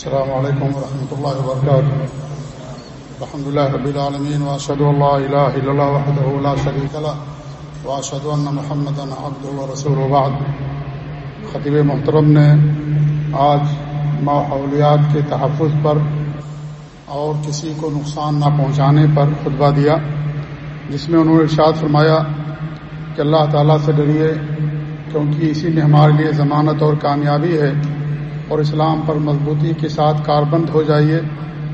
السلام عليكم ورحمة الله وبركاته. الحمد لله رب العالمين، وأشهد أن لا إله إلا الله وحده لا شريك له، وأشهد أن محمدا عبده ورسوله. بعد خطیب محترم نے آج ماحولیات کے تحفظ پر اور کسی کو نقصان نہ پہنچانے پر خطبہ دیا، جس میں انہوں نے ارشاد فرمایا کہ اللہ تعالیٰ سے ڈریے، کیونکہ اسی میں ہمارے لیے ضمانت اور کامیابی ہے۔ اور اسلام پر مضبوطی کے ساتھ کاربند ہو جائیے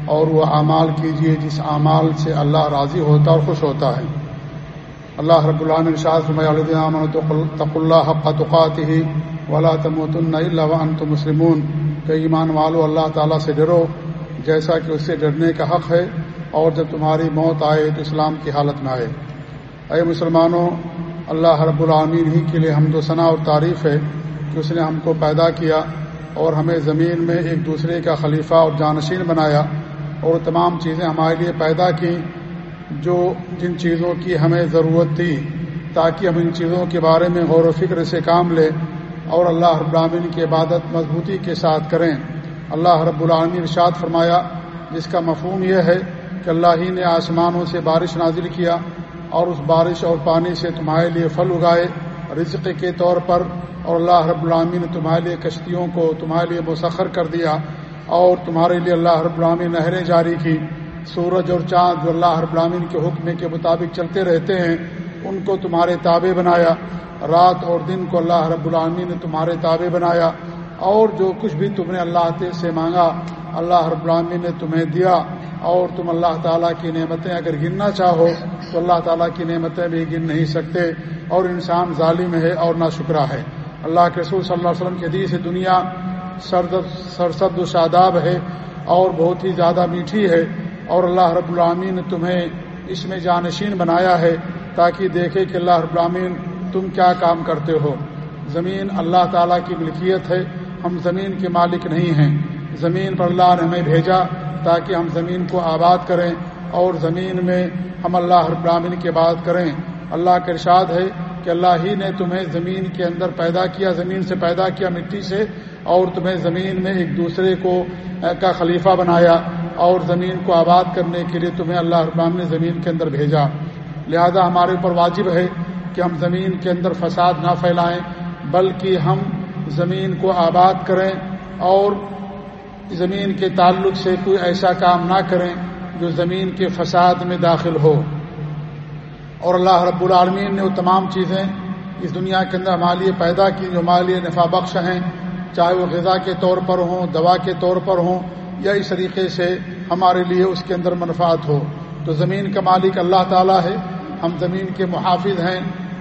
اور وہ اعمال کیجیے جس اعمال سے اللہ راضی ہوتا اور خوش ہوتا ہے۔ اللہ رب العالمین ارشاد تق اللہ حق تقات ہی ولا تمۃ اللہ تو مسلمون۔ کہ ایمان والو، اللہ تعالیٰ سے ڈرو، جیسا کہ اس سے ڈرنے کا حق ہے، اور جب تمہاری موت آئے تو اسلام کی حالت میں آئے۔ اے مسلمانوں، اللہ رب العالمین ہی کے لیے حمد و ثناء اور تعریف ہے کہ اس نے ہم کو پیدا کیا اور ہمیں زمین میں ایک دوسرے کا خلیفہ اور جانشین بنایا اور تمام چیزیں ہمارے لیے پیدا کی جو جن چیزوں کی ہمیں ضرورت تھی تاکہ ہم ان چیزوں کے بارے میں غور و فکر سے کام لیں اور اللہ رب العالمین کی عبادت مضبوطی کے ساتھ کریں۔ اللہ رب العالمین ارشاد فرمایا، جس کا مفہوم یہ ہے کہ اللہ ہی نے آسمانوں سے بارش نازل کیا اور اس بارش اور پانی سے تمہارے لیے پھل اگائے۔ رزق کے طور پر اور اللہ رب العامین نے تمہارے لیے کشتیوں کو تمہارے لیے مسخر کر دیا اور تمہارے لیے اللہ رب العامین نہریں جاری کی۔ سورج اور چاند جو اللہ رب العامین کے حکم کے مطابق چلتے رہتے ہیں، ان کو تمہارے تابع بنایا۔ رات اور دن کو اللہ رب العامین نے تمہارے تابع بنایا۔ اور جو کچھ بھی تم نے اللہ سے مانگا، اللہ رب العامین نے تمہیں دیا۔ اور تم اللہ تعالیٰ کی نعمتیں اگر گننا چاہو تو اللہ تعالیٰ کی نعمتیں بھی گن نہیں سکتے۔ اور انسان ظالم ہے اور نہ شکرا ہے۔ اللہ کے رسول صلی اللہ علیہ وسلم کے حدیث دنیا سرد سرسد و شاداب ہے اور بہت ہی زیادہ میٹھی ہے۔ اور اللہ رب العامین نے تمہیں اس میں جانشین بنایا ہے تاکہ دیکھے کہ اللہ رب العامین تم کیا کام کرتے ہو۔ زمین اللہ تعالیٰ کی ملکیت ہے، ہم زمین کے مالک نہیں ہیں۔ زمین پر اللہ نے ہمیں بھیجا تاکہ ہم زمین کو آباد کریں اور زمین میں ہم اللہ رب العامین کی بات کریں۔ اللہ کا ارشاد ہے کہ اللہ ہی نے تمہیں زمین کے اندر پیدا کیا، زمین سے پیدا کیا مٹی سے، اور تمہیں زمین میں ایک دوسرے کو کا خلیفہ بنایا، اور زمین کو آباد کرنے کے لیے تمہیں اللہ ابام نے زمین کے اندر بھیجا۔ لہذا ہمارے اوپر واجب ہے کہ ہم زمین کے اندر فساد نہ پھیلائیں، بلکہ ہم زمین کو آباد کریں، اور زمین کے تعلق سے کوئی ایسا کام نہ کریں جو زمین کے فساد میں داخل ہو۔ اور اللہ رب العالمین نے وہ تمام چیزیں اس دنیا کے اندر ہمارے لیے پیدا کی، جو ہمارے لیے نفع بخش ہیں، چاہے وہ غذا کے طور پر ہوں، دوا کے طور پر ہوں، یا اس طریقے سے ہمارے لیے اس کے اندر منفعت ہو۔ تو زمین کا مالک اللہ تعالیٰ ہے، ہم زمین کے محافظ ہیں،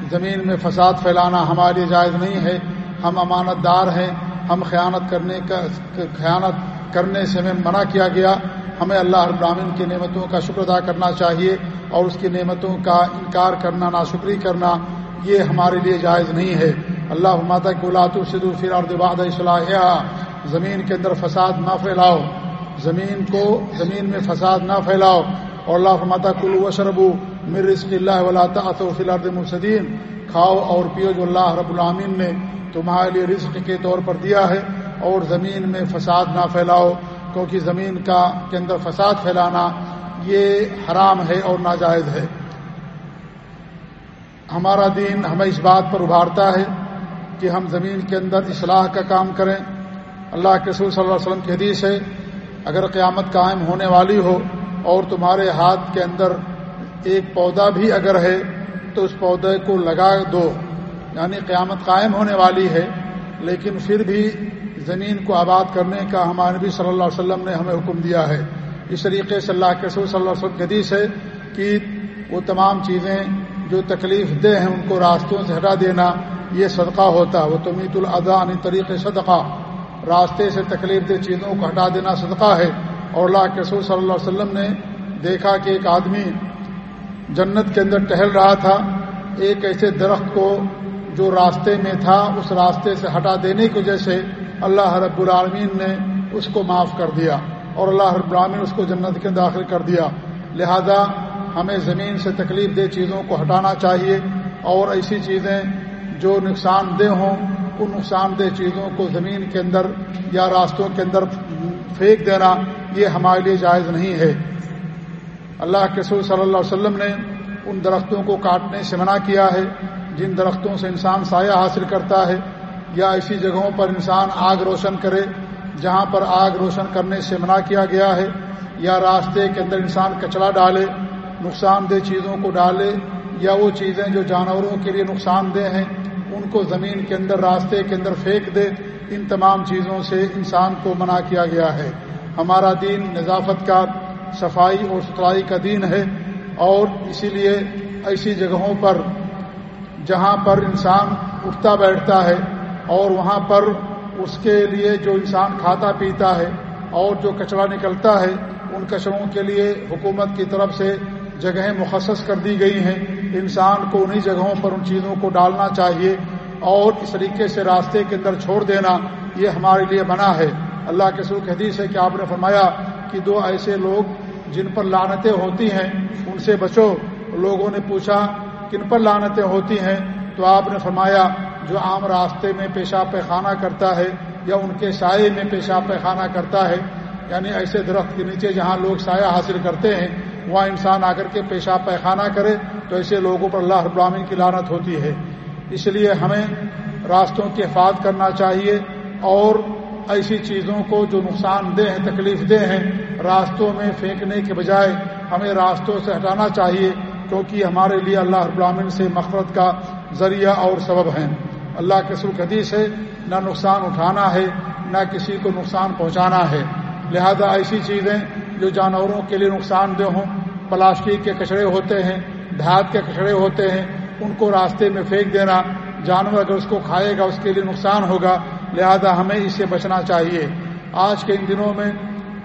زمین میں فساد پھیلانا ہمارے لیے جائز نہیں ہے۔ ہم امانت دار ہیں، ہم خیانت کرنے کا، خیانت کرنے سے ہمیں منع کیا گیا۔ ہمیں اللہ ابراہین کی نعمتوں کا شکر ادا کرنا چاہیے۔ اور اس کی نعمتوں کا انکار کرنا، ناشکری کرنا، یہ ہمارے لیے جائز نہیں ہے۔ اللہ ماتا گلات الصد الفراد اصلاح زمین کے اندر فساد نہ پھیلاؤ۔ زمین کو، زمین میں فساد نہ پھیلاؤ۔ اور اللہ ماتا کلو وشربو مر رزق اللہ ولا فلاد مصدین کھاؤ اور پیو جو اللہ رب العامین نے تمہارے لیے رزق کے طور پر دیا ہے۔ اور زمین میں فساد نہ پھیلاؤ۔ کیونکہ زمین کا کے اندر فساد پھیلانا یہ حرام ہے اور ناجائز ہے۔ ہمارا دین ہمیں اس بات پر ابھارتا ہے کہ ہم زمین کے اندر اصلاح کا کام کریں۔ اللہ کے رسول صلی اللہ علیہ وسلم کی حدیث ہے، اگر قیامت قائم ہونے والی ہو اور تمہارے ہاتھ کے اندر ایک پودا بھی اگر ہے، تو اس پودے کو لگا دو۔ یعنی قیامت قائم ہونے والی ہے، لیکن پھر بھی زمین کو آباد کرنے کا ہمارے نبی صلی اللہ علیہ وسلم نے ہمیں حکم دیا ہے۔ اس طریقے سے اللہ کے رسول صلی اللہ علیہ وسلم حدیث ہے کہ وہ تمام چیزیں جو تکلیف دہ ہیں ان کو راستوں سے ہٹا دینا، یہ صدقہ ہوتا ہے وہ تمیت الادا عن طریق صدقہ۔ راستے سے تکلیف دہ چیزوں کو ہٹا دینا صدقہ ہے۔ اور اللہ کے رسول صلی اللہ علیہ وسلم نے دیکھا کہ ایک آدمی جنت کے اندر ٹہل رہا تھا، ایک ایسے درخت کو جو راستے میں تھا، اس راستے سے ہٹا دینے کی وجہ سے اللہ رب العالمین نے اس کو معاف کر دیا۔ اور اللہ رب العالمین اس کو جنت کے داخل کر دیا۔ لہذا ہمیں زمین سے تکلیف دہ چیزوں کو ہٹانا چاہیے اور ایسی چیزیں جو نقصان دہ ہوں، ان نقصان دہ چیزوں کو زمین کے اندر یا راستوں کے اندر پھینک دینا یہ ہمارے لیے جائز نہیں ہے۔ اللہ کے سور صلی اللہ علیہ وسلم نے ان درختوں کو کاٹنے سے منع کیا ہے، جن درختوں سے انسان سایہ حاصل کرتا ہے۔ یا ایسی جگہوں پر انسان آگ روشن کرے جہاں پر آگ روشن کرنے سے منع کیا گیا ہے یا راستے کے اندر انسان کچرا ڈالے، نقصان دہ چیزوں کو ڈالے یا وہ چیزیں جو جانوروں کے لیے نقصان دہ ہیں، ان کو زمین کے اندر، راستے کے اندر پھینک دے، ان تمام چیزوں سے انسان کو منع کیا گیا ہے۔ ہمارا دین نظافت کا، صفائی اور ستھرائی کا دین ہے اور اسی لیے ایسی جگہوں پر جہاں پر انسان اٹھتا بیٹھتا ہے اور وہاں پر اس کے لیے جو انسان کھاتا پیتا ہے اور جو کچرا نکلتا ہے، ان کچروں کے لیے حکومت کی طرف سے جگہیں مخصص کر دی گئی ہیں۔ انسان کو انہی جگہوں پر ان چیزوں کو ڈالنا چاہیے اور اس طریقے سے راستے کے اندر چھوڑ دینا یہ ہمارے لیے بنا ہے۔ اللہ کے سرخ حدیث ہے کہ آپ نے فرمایا کہ دو ایسے لوگ جن پر لانتیں ہوتی ہیں، ان سے بچو۔ لوگوں نے پوچھا، کن پر لانتیں ہوتی ہیں؟ تو آپ نے فرمایا جو عام راستے میں پیشاب پیخانہ کرتا ہے یا ان کے سائے میں پیشاب پیخانہ کرتا ہے یعنی ایسے درخت کے نیچے جہاں لوگ سایہ حاصل کرتے ہیں، وہاں انسان آ کر کے پیشاب پیخانہ کرے تو ایسے لوگوں پر اللہ ابراہین کی لانت ہوتی ہے۔ اس لیے ہمیں راستوں کی حفاظت کرنا چاہیے اور ایسی چیزوں کو جو نقصان دہ ہیں، تکلیف دہ ہیں، راستوں میں پھینکنے کے بجائے ہمیں راستوں سے ہٹانا چاہیے کیونکہ ہمارے لیے اللہ ابراہین سے مفرت کا ذریعہ اور سبب ہیں۔ اللہ کے سرخ حدیث ہے، نہ نقصان اٹھانا ہے، نہ کسی کو نقصان پہنچانا ہے۔ لہذا ایسی چیزیں جو جانوروں کے لیے نقصان دہ ہوں، پلاسٹک کے کچڑے ہوتے ہیں، دھات کے کچڑے ہوتے ہیں، ان کو راستے میں پھینک دینا، جانور اگر اس کو کھائے گا، اس کے لیے نقصان ہوگا۔ لہذا ہمیں اس سے بچنا چاہیے۔ آج کے ان دنوں میں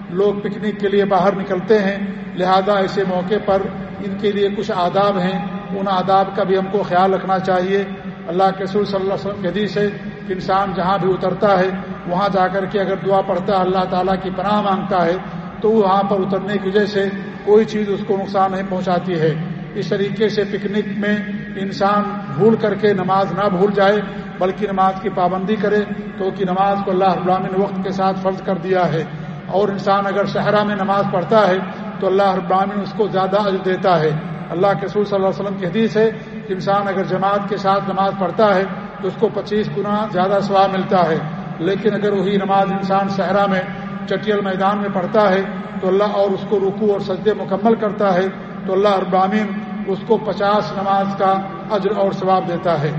لوگ پکنک کے لیے باہر نکلتے ہیں، لہذا ایسے موقع پر ان کے لیے کچھ آداب ہیں۔ ان آداب کا بھی ہم کو خیال رکھنا چاہیے۔ اللہ کے سر صلی اللہ علیہ وسلم کے حدیث ہے کہ انسان جہاں بھی اترتا ہے، وہاں جا کر کے اگر دعا پڑھتا ہے، اللہ تعالیٰ کی پناہ مانگتا ہے، تو وہاں پر اترنے کی وجہ سے کوئی چیز اس کو نقصان نہیں پہنچاتی ہے۔ اس طریقے سے پکنک میں انسان بھول کر کے نماز نہ بھول جائے، بلکہ نماز کی پابندی کرے، تو نماز کو اللہ ابراہین نے وقت کے ساتھ فرض کر دیا ہے۔ اور انسان اگر صحرا میں نماز پڑھتا ہے، تو اللہ ابراہین اس کو زیادہ عجر دیتا ہے۔ اللہ کے سور صلی اللہ علیہ وسلم کی حدیث ہے انسان اگر جماعت کے ساتھ نماز پڑھتا ہے تو اس کو پچیس گنا زیادہ ثواب ملتا ہے۔ لیکن اگر وہی نماز انسان صحرا میں، چٹیل میدان میں پڑھتا ہے، تو اللہ اور اس کو رکو اور سجدے مکمل کرتا ہے، تو اللہ ابراہین اس کو پچاس نماز کا عجر اور ثواب دیتا ہے۔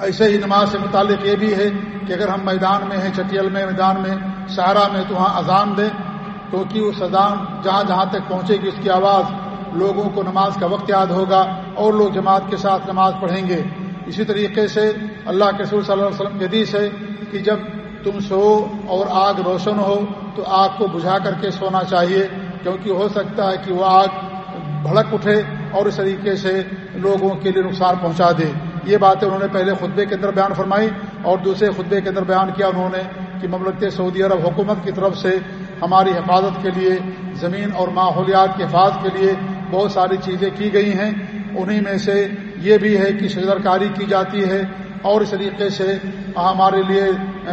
ایسے ہی نماز سے متعلق یہ بھی ہے کہ اگر ہم میدان میں ہیں، چٹیل میں، میدان میں سہارا میں، تو وہاں اذان دیں، کیونکہ اس اذان جہاں جہاں تک پہنچے گی، اس کی آواز لوگوں کو نماز کا وقت یاد ہوگا۔ اور لوگ جماعت کے ساتھ نماز پڑھیں گے۔ اسی طریقے سے اللہ کے سور صلی اللہ علیہ وسلم کے حدیث ہے کہ جب تم سو اور آگ روشن ہو تو آگ کو بجھا کر کے سونا چاہیے، کیونکہ ہو سکتا ہے کہ وہ آگ بھڑک اٹھے اور اس طریقے سے لوگوں کے لیے نقصان پہنچا دے۔ یہ باتیں انہوں نے پہلے خطبے کے اندر بیان فرمائی اور دوسرے خطبے کے اندر بیان کیا انہوں نے کہ مملکت سعودی عرب حکومت کی طرف سے ہماری حفاظت کے لیے، زمین اور ماحولیات کی حفاظت کے لیے بہت ساری چیزیں کی گئی ہیں۔ انہی میں سے یہ بھی ہے کہ شجر کاری کی جاتی ہے اور اس طریقے سے ہمارے لیے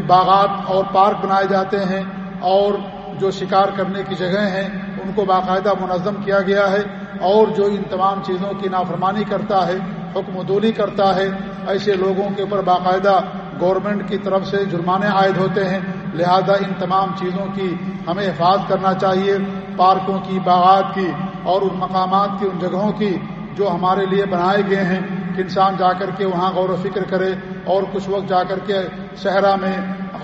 باغات اور پارک بنائے جاتے ہیں اور جو شکار کرنے کی جگہیں ہیں، ان کو باقاعدہ منظم کیا گیا ہے اور جو ان تمام چیزوں کی نافرمانی کرتا ہے، حکم دولی کرتا ہے، ایسے لوگوں کے اوپر باقاعدہ گورنمنٹ کی طرف سے جرمانے عائد ہوتے ہیں۔ لہذا ان تمام چیزوں کی ہمیں حفاظت کرنا چاہیے، پارکوں کی، باغات کی اور ان مقامات کی، ان جگہوں کی۔ جو ہمارے لیے بنائے گئے ہیں کہ انسان جا کر کے وہاں غور و فکر کرے اور کچھ وقت جا کر کے صحرا میں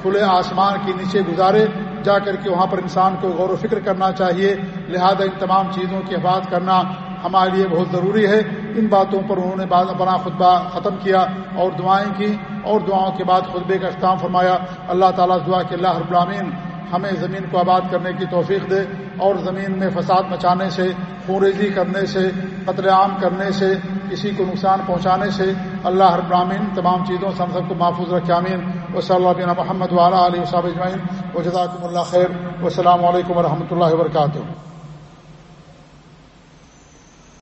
کھلے آسمان کے نیچے گزارے، جا کر کے وہاں پر انسان کو غور و فکر کرنا چاہیے۔ لہذا ان تمام چیزوں کی حفاظت کرنا ہمارے لیے بہت ضروری ہے۔ ان باتوں پر انہوں نے اپنا خطبہ ختم کیا اور دعائیں کی اور دعاؤں کے بعد خطبے کا اختتام فرمایا۔ اللہ تعالیٰ دعا کہ اللہ ابرامین ہمیں زمین کو آباد کرنے کی توفیق دے اور زمین میں فساد مچانے سے خوریزی کرنے سے قتل عام کرنے سے، کسی کو نقصان پہنچانے سے اللہ ہر برامین تمام چیزوں سے ہم سب کو محفوظ رکھے امین و صلی اللہ بن محمد والا علیہ وصاب اجمعین۔ و جزاکم اللہ خیر۔ و السلام علیکم و رحمۃ اللہ وبرکاتہ۔